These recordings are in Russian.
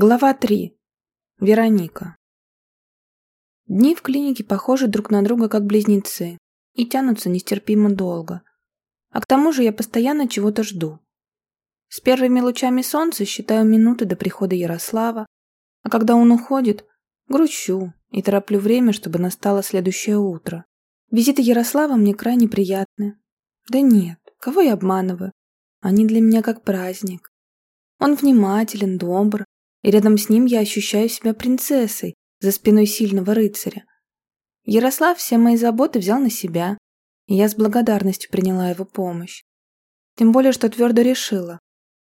Глава 3. Вероника. Дни в клинике похожи друг на друга как близнецы и тянутся нестерпимо долго. А к тому же я постоянно чего-то жду. С первыми лучами солнца считаю минуты до прихода Ярослава, а когда он уходит, грущу и тороплю время, чтобы настало следующее утро. Визиты Ярослава мне крайне приятны. Да нет, кого я обманываю? Они для меня как праздник. Он внимателен, добр, и рядом с ним я ощущаю себя принцессой за спиной сильного рыцаря. Ярослав все мои заботы взял на себя, и я с благодарностью приняла его помощь. Тем более, что твердо решила,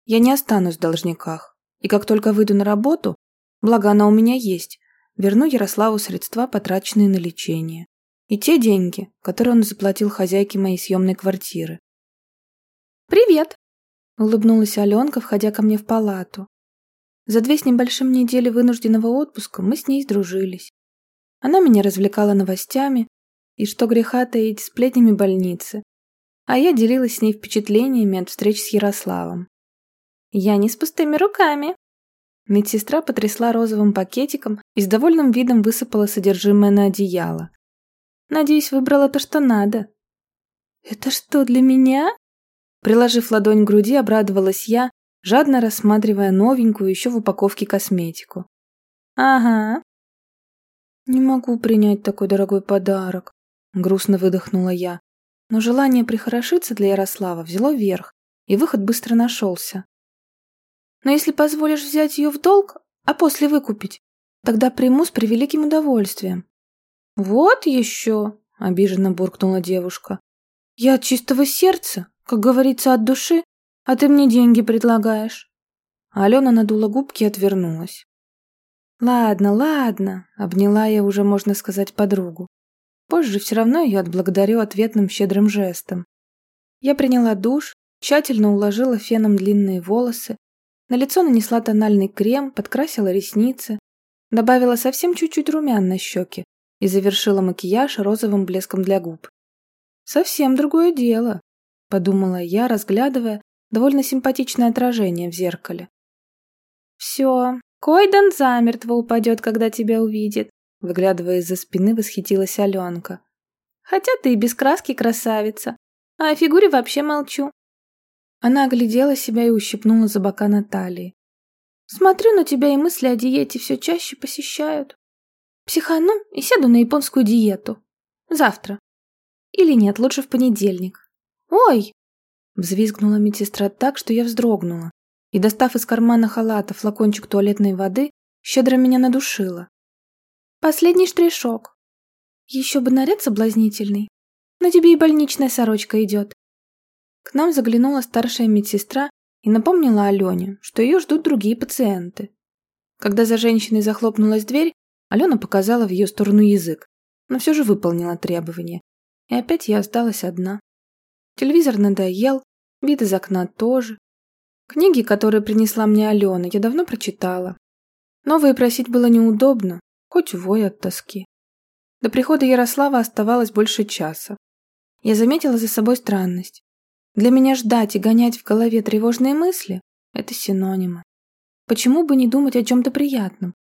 я не останусь в должниках, и как только выйду на работу, благо она у меня есть, верну Ярославу средства, потраченные на лечение, и те деньги, которые он заплатил хозяйке моей съемной квартиры. «Привет!» — улыбнулась Аленка, входя ко мне в палату. За две с небольшим недели вынужденного отпуска мы с ней сдружились. Она меня развлекала новостями и, что греха таить, сплетнями больницы, а я делилась с ней впечатлениями от встреч с Ярославом. «Я не с пустыми руками!» Медсестра потрясла розовым пакетиком и с довольным видом высыпала содержимое на одеяло. «Надеюсь, выбрала то, что надо». «Это что, для меня?» Приложив ладонь к груди, обрадовалась я, жадно рассматривая новенькую еще в упаковке косметику. «Ага». «Не могу принять такой дорогой подарок», — грустно выдохнула я. Но желание прихорошиться для Ярослава взяло верх, и выход быстро нашелся. «Но если позволишь взять ее в долг, а после выкупить, тогда приму с превеликим удовольствием». «Вот еще», — обиженно буркнула девушка. «Я от чистого сердца, как говорится, от души, а ты мне деньги предлагаешь. Алена надула губки и отвернулась. Ладно, ладно, обняла я уже, можно сказать, подругу. Позже все равно ее отблагодарю ответным щедрым жестом. Я приняла душ, тщательно уложила феном длинные волосы, на лицо нанесла тональный крем, подкрасила ресницы, добавила совсем чуть-чуть румян на щеки и завершила макияж розовым блеском для губ. Совсем другое дело, подумала я, разглядывая довольно симпатичное отражение в зеркале. «Все, Койдан замертво упадет, когда тебя увидит», выглядывая из-за спины, восхитилась Аленка. «Хотя ты и без краски красавица, а о фигуре вообще молчу». Она оглядела себя и ущипнула за бока Натальи. «Смотрю на тебя, и мысли о диете все чаще посещают. Психану и сяду на японскую диету. Завтра. Или нет, лучше в понедельник. Ой, Взвизгнула медсестра так, что я вздрогнула, и, достав из кармана халата флакончик туалетной воды, щедро меня надушила. «Последний штришок. Еще бы наряд соблазнительный. На тебе и больничная сорочка идет». К нам заглянула старшая медсестра и напомнила Алене, что ее ждут другие пациенты. Когда за женщиной захлопнулась дверь, Алена показала в ее сторону язык, но все же выполнила требование. И опять я осталась одна. Телевизор надоел, вид из окна тоже. Книги, которые принесла мне Алена, я давно прочитала. Новые просить было неудобно, хоть вой от тоски. До прихода Ярослава оставалось больше часа. Я заметила за собой странность. Для меня ждать и гонять в голове тревожные мысли – это синонимы. Почему бы не думать о чем-то приятном?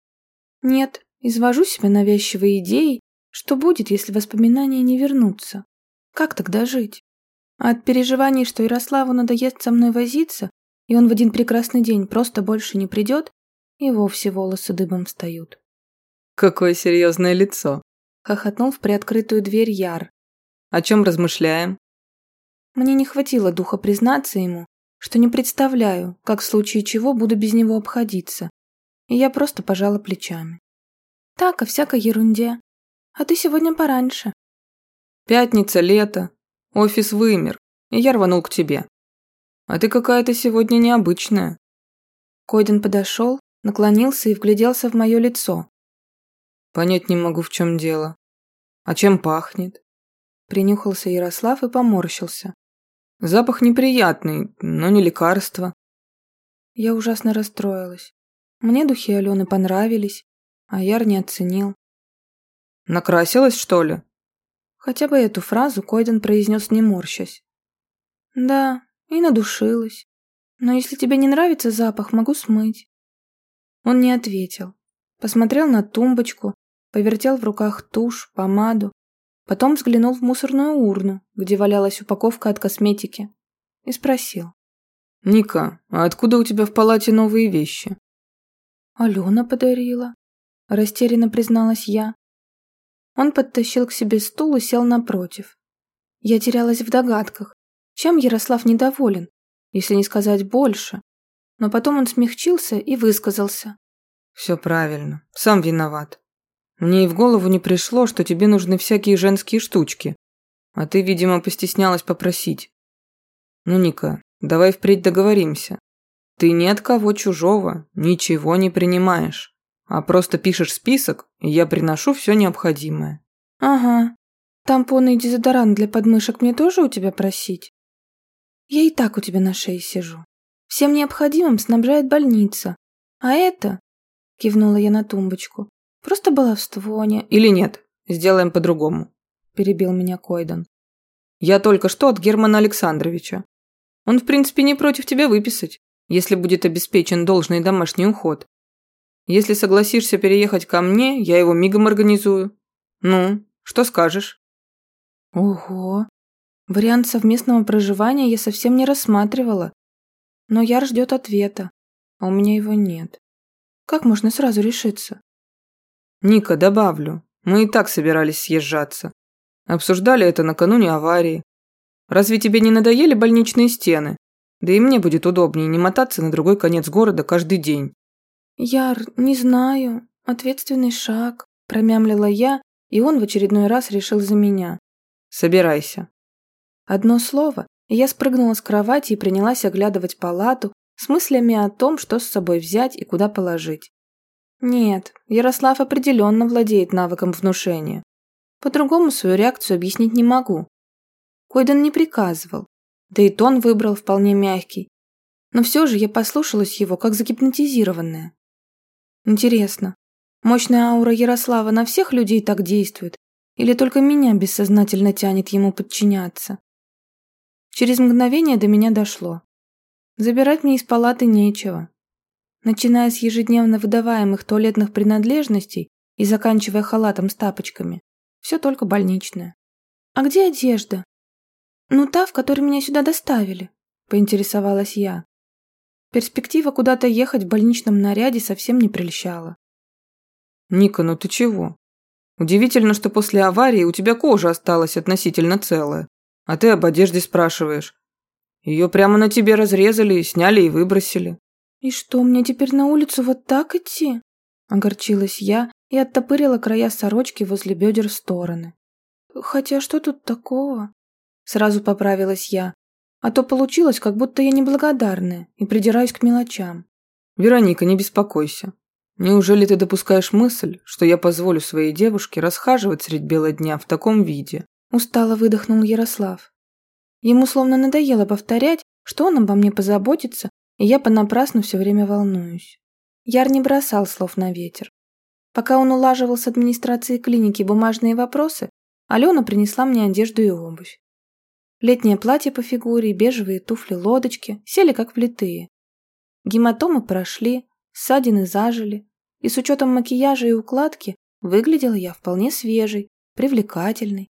Нет, извожу себе навязчивые идеи, что будет, если воспоминания не вернутся. Как тогда жить? А от переживаний, что Ярославу надоест со мной возиться, и он в один прекрасный день просто больше не придет, и вовсе волосы дыбом встают. «Какое серьезное лицо!» — хохотнул в приоткрытую дверь Яр. «О чем размышляем?» Мне не хватило духа признаться ему, что не представляю, как в случае чего буду без него обходиться, и я просто пожала плечами. «Так, о всякой ерунде. А ты сегодня пораньше». «Пятница, лето. Офис вымер, и я рванул к тебе. А ты какая-то сегодня необычная. Койден подошел, наклонился и вгляделся в мое лицо. Понять не могу, в чем дело. А чем пахнет? Принюхался Ярослав и поморщился. Запах неприятный, но не лекарство. Я ужасно расстроилась. Мне духи Алены понравились, а Яр не оценил. Накрасилась, что ли? Хотя бы эту фразу Койден произнес не морщась. «Да, и надушилась. Но если тебе не нравится запах, могу смыть». Он не ответил. Посмотрел на тумбочку, повертел в руках тушь, помаду, потом взглянул в мусорную урну, где валялась упаковка от косметики, и спросил. «Ника, а откуда у тебя в палате новые вещи?» «Алена подарила», – растерянно призналась я. Он подтащил к себе стул и сел напротив. Я терялась в догадках, чем Ярослав недоволен, если не сказать больше. Но потом он смягчился и высказался. «Все правильно, сам виноват. Мне и в голову не пришло, что тебе нужны всякие женские штучки. А ты, видимо, постеснялась попросить. Ну, Ника, давай впредь договоримся. Ты ни от кого чужого ничего не принимаешь, а просто пишешь список, и я приношу все необходимое. Ага. Тампоны и дезодорант для подмышек мне тоже у тебя просить? Я и так у тебя на шее сижу. Всем необходимым снабжает больница. А это, кивнула я на тумбочку, просто баловство не... Или нет, сделаем по-другому, перебил меня Койдан. Я только что от Германа Александровича. Он, в принципе, не против тебя выписать если будет обеспечен должный домашний уход. Если согласишься переехать ко мне, я его мигом организую. Ну, что скажешь? Ого. Вариант совместного проживания я совсем не рассматривала. Но Яр ждет ответа, а у меня его нет. Как можно сразу решиться? Ника, добавлю. Мы и так собирались съезжаться. Обсуждали это накануне аварии. Разве тебе не надоели больничные стены? Да и мне будет удобнее не мотаться на другой конец города каждый день. Яр, не знаю. Ответственный шаг. Промямлила я, и он в очередной раз решил за меня. Собирайся. Одно слово, и я спрыгнула с кровати и принялась оглядывать палату с мыслями о том, что с собой взять и куда положить. Нет, Ярослав определенно владеет навыком внушения. По-другому свою реакцию объяснить не могу. Койден не приказывал, да и тон выбрал вполне мягкий. Но все же я послушалась его, как загипнотизированная. Интересно, мощная аура Ярослава на всех людей так действует, или только меня бессознательно тянет ему подчиняться? Через мгновение до меня дошло. Забирать мне из палаты нечего. Начиная с ежедневно выдаваемых туалетных принадлежностей и заканчивая халатом с тапочками, все только больничное. А где одежда? «Ну, та, в которой меня сюда доставили», — поинтересовалась я. Перспектива куда-то ехать в больничном наряде совсем не прельщала. «Ника, ну ты чего? Удивительно, что после аварии у тебя кожа осталась относительно целая, а ты об одежде спрашиваешь. Ее прямо на тебе разрезали, сняли и выбросили». «И что, мне теперь на улицу вот так идти?» Огорчилась я и оттопырила края сорочки возле бедер в стороны. «Хотя что тут такого?» Сразу поправилась я. А то получилось, как будто я неблагодарная и придираюсь к мелочам. Вероника, не беспокойся. Неужели ты допускаешь мысль, что я позволю своей девушке расхаживать средь бела дня в таком виде? Устало выдохнул Ярослав. Ему словно надоело повторять, что он обо мне позаботится, и я понапрасну все время волнуюсь. Яр не бросал слов на ветер. Пока он улаживал с администрацией клиники бумажные вопросы, Алена принесла мне одежду и обувь. Летнее платье по фигуре бежевые туфли-лодочки сели как влитые. Гематомы прошли, ссадины зажили, и с учетом макияжа и укладки выглядела я вполне свежей, привлекательной,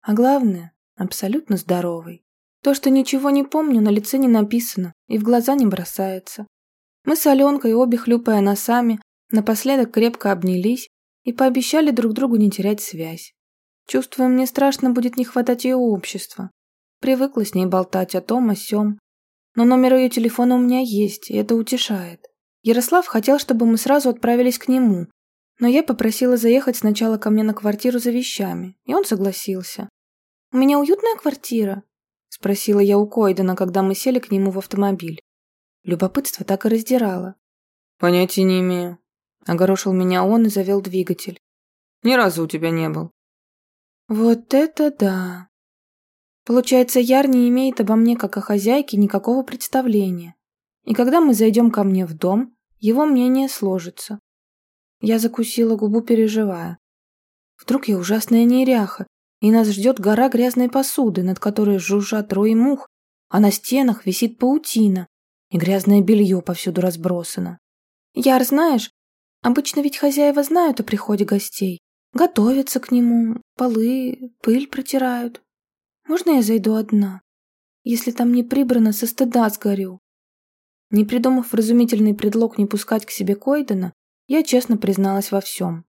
а главное, абсолютно здоровой. То, что ничего не помню, на лице не написано и в глаза не бросается. Мы с Аленкой, обе хлюпая носами, напоследок крепко обнялись и пообещали друг другу не терять связь. Чувствую, мне страшно будет не хватать ее общества, Привыкла с ней болтать о том, о сём. Но номер ее телефона у меня есть, и это утешает. Ярослав хотел, чтобы мы сразу отправились к нему, но я попросила заехать сначала ко мне на квартиру за вещами, и он согласился. «У меня уютная квартира?» – спросила я у Койдена, когда мы сели к нему в автомобиль. Любопытство так и раздирало. «Понятия не имею», – огорошил меня он и завел двигатель. «Ни разу у тебя не был». «Вот это да!» Получается, Яр не имеет обо мне как о хозяйке никакого представления. И когда мы зайдем ко мне в дом, его мнение сложится. Я закусила губу, переживая. Вдруг я ужасная неряха, и нас ждет гора грязной посуды, над которой жужжат рои мух, а на стенах висит паутина, и грязное белье повсюду разбросано. Яр, знаешь, обычно ведь хозяева знают о приходе гостей. Готовятся к нему, полы, пыль протирают. Можно я зайду одна? Если там не прибрано, со стыда сгорю. Не придумав вразумительный предлог не пускать к себе Койдена, я честно призналась во всем.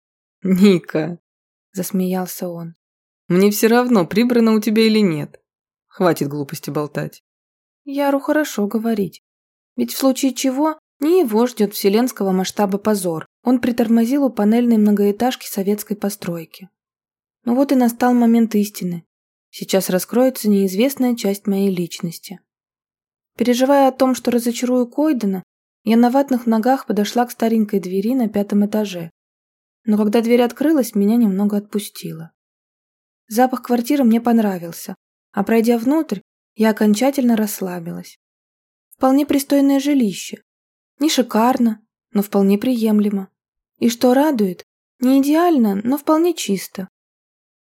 «Ника!» – засмеялся он. «Мне все равно, прибрано у тебя или нет. Хватит глупости болтать». Яру хорошо говорить. Ведь в случае чего не его ждет вселенского масштаба позор. Он притормозил у панельной многоэтажки советской постройки. Ну вот и настал момент истины. Сейчас раскроется неизвестная часть моей личности. Переживая о том, что разочарую Койдена, я на ватных ногах подошла к старенькой двери на пятом этаже. Но когда дверь открылась, меня немного отпустило. Запах квартиры мне понравился, а пройдя внутрь, я окончательно расслабилась. Вполне пристойное жилище. Не шикарно, но вполне приемлемо. И что радует, не идеально, но вполне чисто.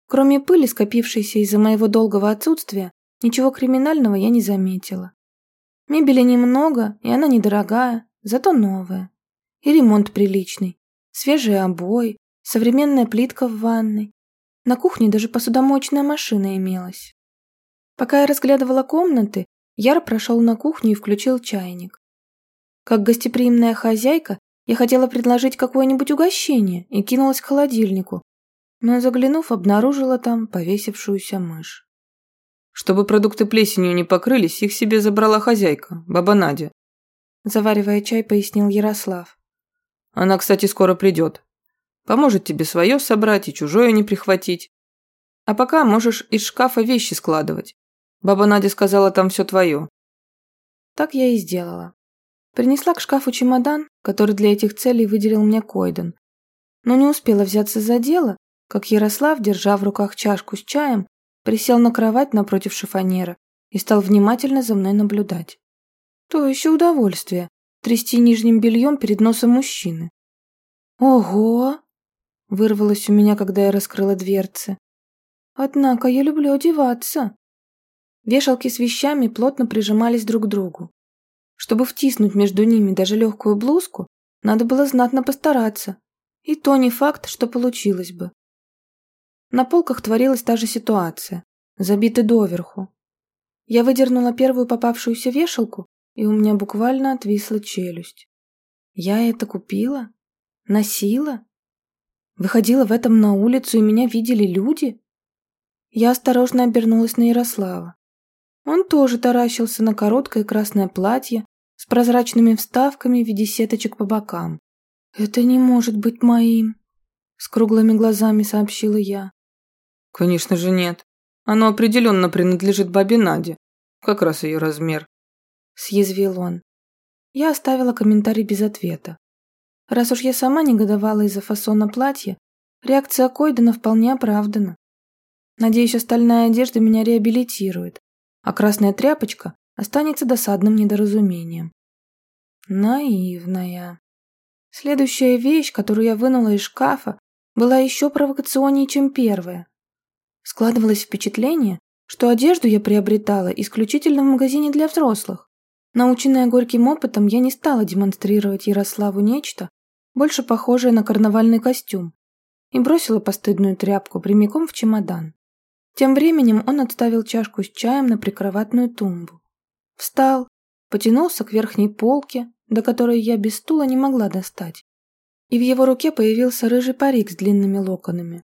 Кроме пыли, скопившейся из-за моего долгого отсутствия, ничего криминального я не заметила. Мебели немного, и она недорогая, зато новая. И ремонт приличный. Свежие обои, современная плитка в ванной. На кухне даже посудомоечная машина имелась. Пока я разглядывала комнаты, Яр прошел на кухню и включил чайник. Как гостеприимная хозяйка, я хотела предложить какое-нибудь угощение и кинулась к холодильнику, но, заглянув, обнаружила там повесившуюся мышь. Чтобы продукты плесенью не покрылись, их себе забрала хозяйка, баба Надя. Заваривая чай, пояснил Ярослав. Она, кстати, скоро придет. Поможет тебе свое собрать и чужое не прихватить. А пока можешь из шкафа вещи складывать. Баба Надя сказала, там все твое. Так я и сделала. Принесла к шкафу чемодан, который для этих целей выделил мне Койден. Но не успела взяться за дело, как Ярослав, держа в руках чашку с чаем, присел на кровать напротив шифонера и стал внимательно за мной наблюдать. То еще удовольствие – трясти нижним бельем перед носом мужчины. «Ого!» – вырвалось у меня, когда я раскрыла дверцы. «Однако я люблю одеваться». Вешалки с вещами плотно прижимались друг к другу. Чтобы втиснуть между ними даже легкую блузку, надо было знатно постараться. И то не факт, что получилось бы. На полках творилась та же ситуация, забиты доверху. Я выдернула первую попавшуюся вешалку, и у меня буквально отвисла челюсть. Я это купила? Носила? Выходила в этом на улицу, и меня видели люди? Я осторожно обернулась на Ярослава. Он тоже таращился на короткое красное платье с прозрачными вставками в виде сеточек по бокам. «Это не может быть моим», — с круглыми глазами сообщила я. Конечно же нет. Оно определенно принадлежит бабе Наде. Как раз ее размер. Съязвил он. Я оставила комментарий без ответа. Раз уж я сама негодовала из-за фасона платья, реакция Койдена вполне оправдана. Надеюсь, остальная одежда меня реабилитирует, а красная тряпочка останется досадным недоразумением. Наивная. Следующая вещь, которую я вынула из шкафа, была еще провокационнее, чем первая. Складывалось впечатление, что одежду я приобретала исключительно в магазине для взрослых. Наученная горьким опытом, я не стала демонстрировать Ярославу нечто, больше похожее на карнавальный костюм, и бросила постыдную тряпку прямиком в чемодан. Тем временем он отставил чашку с чаем на прикроватную тумбу. Встал, потянулся к верхней полке, до которой я без стула не могла достать, и в его руке появился рыжий парик с длинными локонами.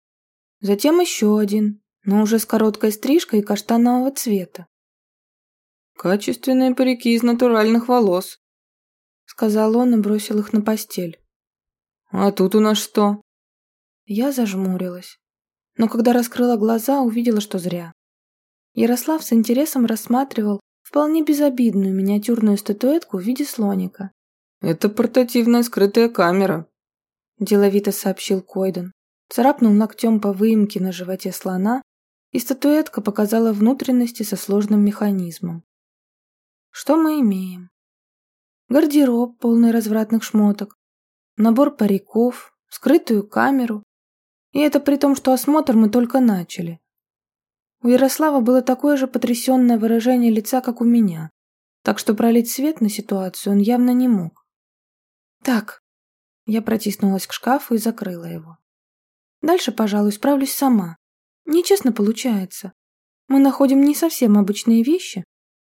Затем еще один, но уже с короткой стрижкой и каштанового цвета. «Качественные парики из натуральных волос», — сказал он и бросил их на постель. «А тут у нас что?» Я зажмурилась, но когда раскрыла глаза, увидела, что зря. Ярослав с интересом рассматривал вполне безобидную миниатюрную статуэтку в виде слоника. «Это портативная скрытая камера», – деловито сообщил Койден. Царапнул ногтем по выемке на животе слона и статуэтка показала внутренности со сложным механизмом. Что мы имеем? Гардероб, полный развратных шмоток, набор париков, скрытую камеру. И это при том, что осмотр мы только начали. У Ярослава было такое же потрясенное выражение лица, как у меня, так что пролить свет на ситуацию он явно не мог. «Так, Я протиснулась к шкафу и закрыла его. Дальше, пожалуй, справлюсь сама. Нечестно получается. Мы находим не совсем обычные вещи.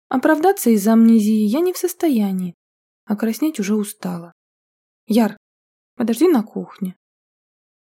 Оправдаться из-за амнезии я не в состоянии, а краснеть уже устала. Яр, подожди на кухне.